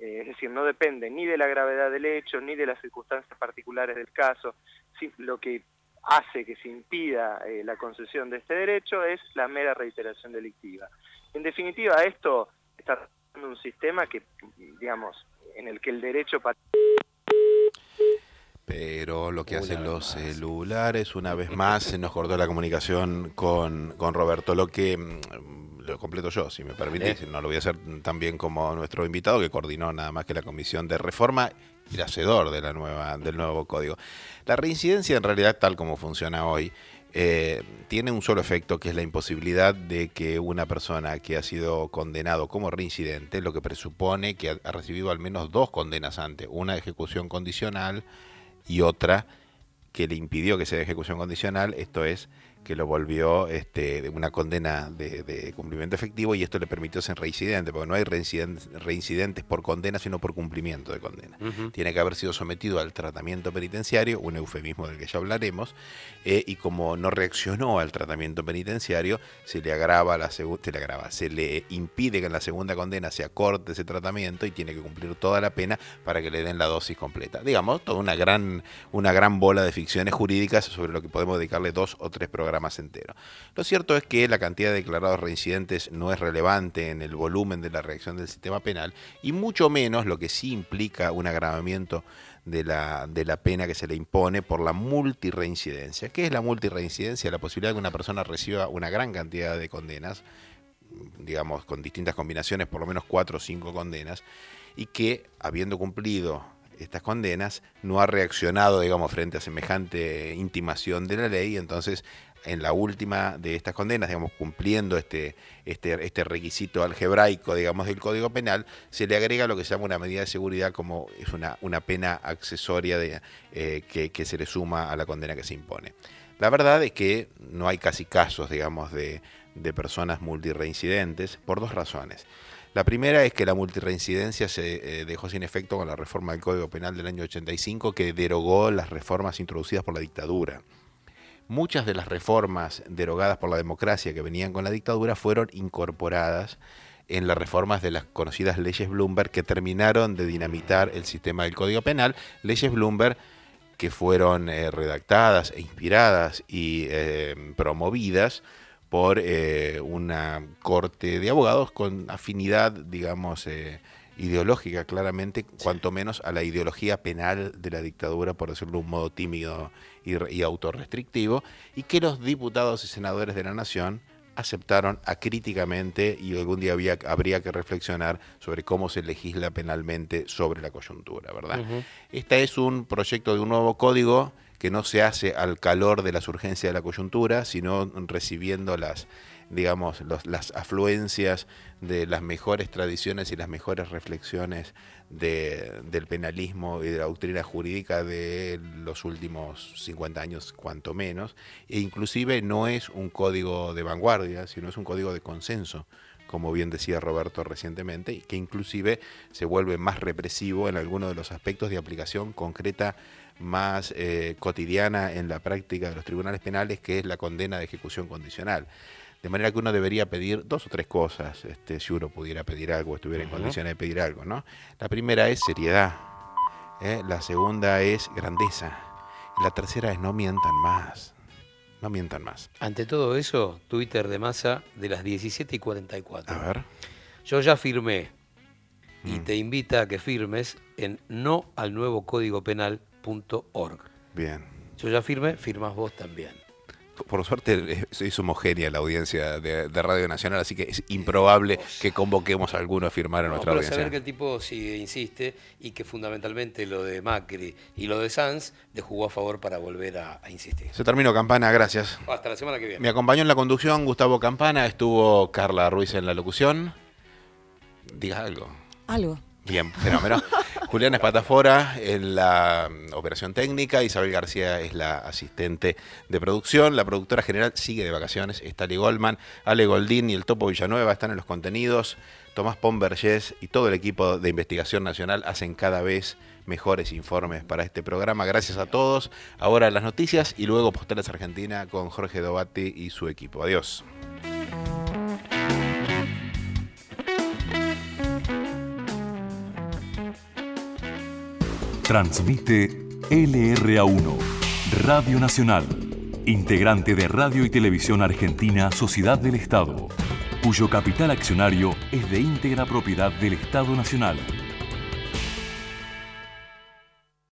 X: Eh, es decir, no depende ni de la gravedad del hecho, ni de las circunstancias particulares del caso. Sí, lo que hace que se impida eh, la concesión de este derecho es la mera reiteración delictiva. En definitiva, esto está dando un sistema que, digamos, en el que el derecho
C: pero lo que hacen los celulares, una vez más, se nos cortó la comunicación con, con Roberto. Lo que mm, lo completo yo, si me permitís, no lo voy a hacer tan bien como nuestro invitado, que coordinó nada más que la comisión de reforma y el hacedor de la nueva, del nuevo código. La reincidencia, en realidad, tal como funciona hoy, eh, tiene un solo efecto, que es la imposibilidad de que una persona que ha sido condenado como reincidente, lo que presupone que ha, ha recibido al menos dos condenas antes, una de ejecución condicional, y otra que le impidió que sea de ejecución condicional, esto es que lo volvió este, una condena de, cumplimiento efectivo y esto le permitió ser reincidente, porque no hay reincidentes, por condena, sino por cumplimiento de condena. Tiene que haber sido sometido al tratamiento penitenciario, un eufemismo del que ya hablaremos, eh, y como no reaccionó al tratamiento penitenciario, se le agrava la se le agrava, se le impide que en la segunda condena se acorte ese tratamiento y tiene que cumplir toda la pena para que le den la dosis completa. Digamos, toda una gran, una gran bola de ficciones jurídicas sobre lo que podemos dedicarle dos o tres programas más entero. Lo cierto es que la cantidad de declarados reincidentes no es relevante en el volumen de la reacción del sistema penal y mucho menos lo que sí implica un agravamiento de la, de la pena que se le impone por la multireincidencia. ¿Qué es la multireincidencia? La posibilidad de que una persona reciba una gran cantidad de condenas, digamos, con distintas combinaciones, por lo menos cuatro o cinco condenas, y que, habiendo cumplido estas condenas, no ha reaccionado, digamos, frente a semejante intimación de la ley, entonces en la última de estas condenas, digamos, cumpliendo este, este, este requisito algebraico, digamos, del Código Penal, se le agrega lo que se llama una medida de seguridad, como es una, una pena accesoria de, eh, que, se le suma a la condena que se impone. La verdad es que no hay casi casos, digamos, de, de personas multireincidentes por dos razones. La primera es que la multirreincidencia se eh, dejó sin efecto con la reforma del Código Penal del año 85 que derogó las reformas introducidas por la dictadura. Muchas de las reformas derogadas por la democracia que venían con la dictadura fueron incorporadas en las reformas de las conocidas leyes Bloomberg que terminaron de dinamitar el sistema del Código Penal, leyes Bloomberg que fueron eh, redactadas e inspiradas y eh, promovidas por eh, una corte de abogados con afinidad, digamos, ideológica claramente, cuanto menos a la ideología penal de la dictadura, por decirlo de un modo tímido y, autorrestrictivo, y que los diputados y senadores de la Nación aceptaron acríticamente y algún día había, habría que reflexionar sobre cómo se legisla penalmente sobre la coyuntura, ¿verdad? Este es un proyecto de un nuevo código que no se hace al calor de las urgencias de la coyuntura, sino recibiendo las digamos, las afluencias de las mejores tradiciones y las mejores reflexiones del penalismo y de la doctrina jurídica de los últimos 50 años, cuanto menos, e inclusive no es un código de vanguardia, sino es un código de consenso como bien decía Roberto recientemente, y que inclusive se vuelve más represivo en algunos de los aspectos de aplicación concreta más eh, cotidiana en la práctica de los tribunales penales, que es la condena de ejecución condicional. De manera que uno debería pedir dos o tres cosas, este, si uno pudiera pedir algo, estuviera en condiciones de pedir algo, ¿no? La primera es seriedad, ¿eh? la segunda es grandeza, y la tercera es no mientan más. No mientan más.
Y: Ante todo eso, Twitter de masa de las 17 y 44.
C: A ver.
Y: Yo ya firmé y
C: Mm.
Y: te invita a que firmes en no al nuevo código penal.org.
C: Bien.
Y: Yo ya firmé, firmas vos también.
C: Por suerte es, es homogénea la audiencia de, de Radio Nacional, así que es improbable que convoquemos a alguno a firmar a
Y: No,
C: nuestra
Y: pero
C: audiencia.
Y: saber que el tipo sigue, insiste y que fundamentalmente lo de Macri y lo de Sanz le jugó a favor para volver a, a insistir.
C: Se terminó Campana, gracias.
Y: Hasta la semana que viene.
C: Me acompañó en la conducción Gustavo Campana, estuvo Carla Ruiz en la locución. Diga algo.
D: Algo.
C: Bien, fenómeno. Julián Espatafora en la mm, operación técnica, Isabel García es la asistente de producción, la productora general sigue de vacaciones, Estali Goldman, Ale Goldín y el Topo Villanueva están en los contenidos, Tomás Pomberges y todo el equipo de investigación nacional hacen cada vez mejores informes para este programa. Gracias a todos. Ahora las noticias y luego Postales Argentina con Jorge Dovati y su equipo. Adiós.
B: Transmite LRA1, Radio Nacional, integrante de Radio y Televisión Argentina Sociedad del Estado, cuyo capital accionario es de íntegra propiedad del Estado Nacional.